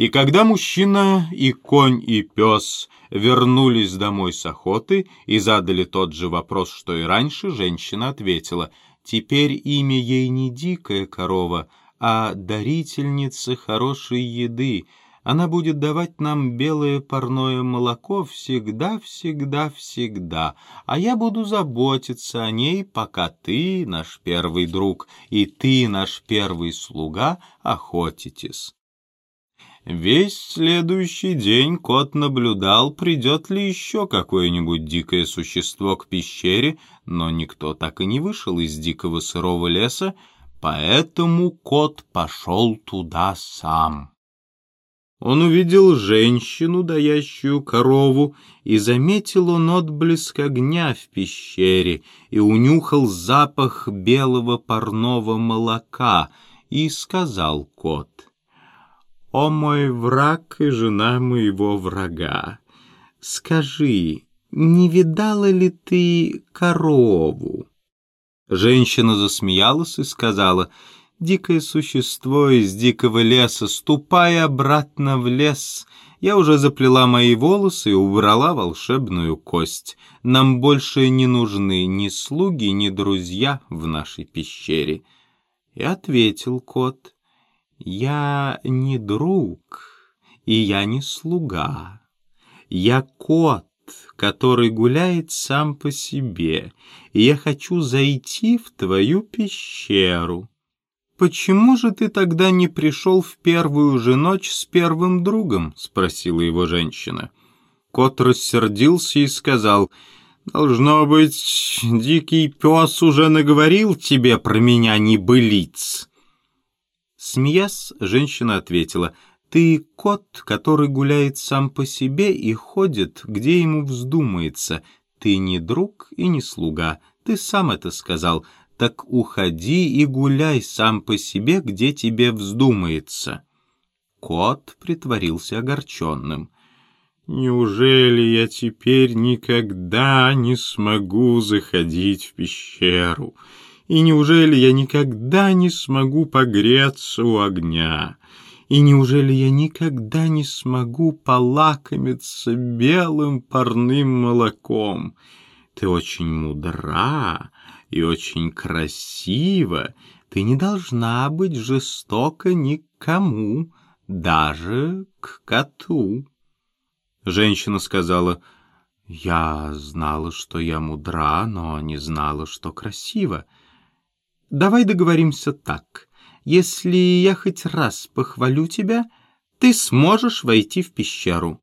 И когда мужчина и конь и пес вернулись домой с охоты и задали тот же вопрос, что и раньше, женщина ответила, «Теперь имя ей не дикая корова, а дарительница хорошей еды. Она будет давать нам белое парное молоко всегда, всегда, всегда, а я буду заботиться о ней, пока ты, наш первый друг, и ты, наш первый слуга, охотитесь». Весь следующий день кот наблюдал, придет ли еще какое-нибудь дикое существо к пещере, но никто так и не вышел из дикого сырого леса, поэтому кот пошел туда сам. Он увидел женщину, даящую корову, и заметил он отблеск огня в пещере, и унюхал запах белого парного молока, и сказал кот — «О мой враг и жена моего врага, скажи, не видала ли ты корову?» Женщина засмеялась и сказала, «Дикое существо из дикого леса, ступай обратно в лес. Я уже заплела мои волосы и убрала волшебную кость. Нам больше не нужны ни слуги, ни друзья в нашей пещере». И ответил кот, я не друг, и я не слуга. Я кот, который гуляет сам по себе, и я хочу зайти в твою пещеру. «Почему же ты тогда не пришел в первую же ночь с первым другом?» — спросила его женщина. Кот рассердился и сказал, «Должно быть, дикий пес уже наговорил тебе про меня небылиц». Смеясь, женщина ответила, «Ты кот, который гуляет сам по себе и ходит, где ему вздумается. Ты не друг и не слуга, ты сам это сказал. Так уходи и гуляй сам по себе, где тебе вздумается». Кот притворился огорченным. «Неужели я теперь никогда не смогу заходить в пещеру?» И неужели я никогда не смогу погреться у огня? И неужели я никогда не смогу полакомиться белым парным молоком? Ты очень мудра и очень красива. Ты не должна быть жестока никому, даже к коту. Женщина сказала, «Я знала, что я мудра, но не знала, что красива». Давай договоримся так. Если я хоть раз похвалю тебя, ты сможешь войти в пещеру.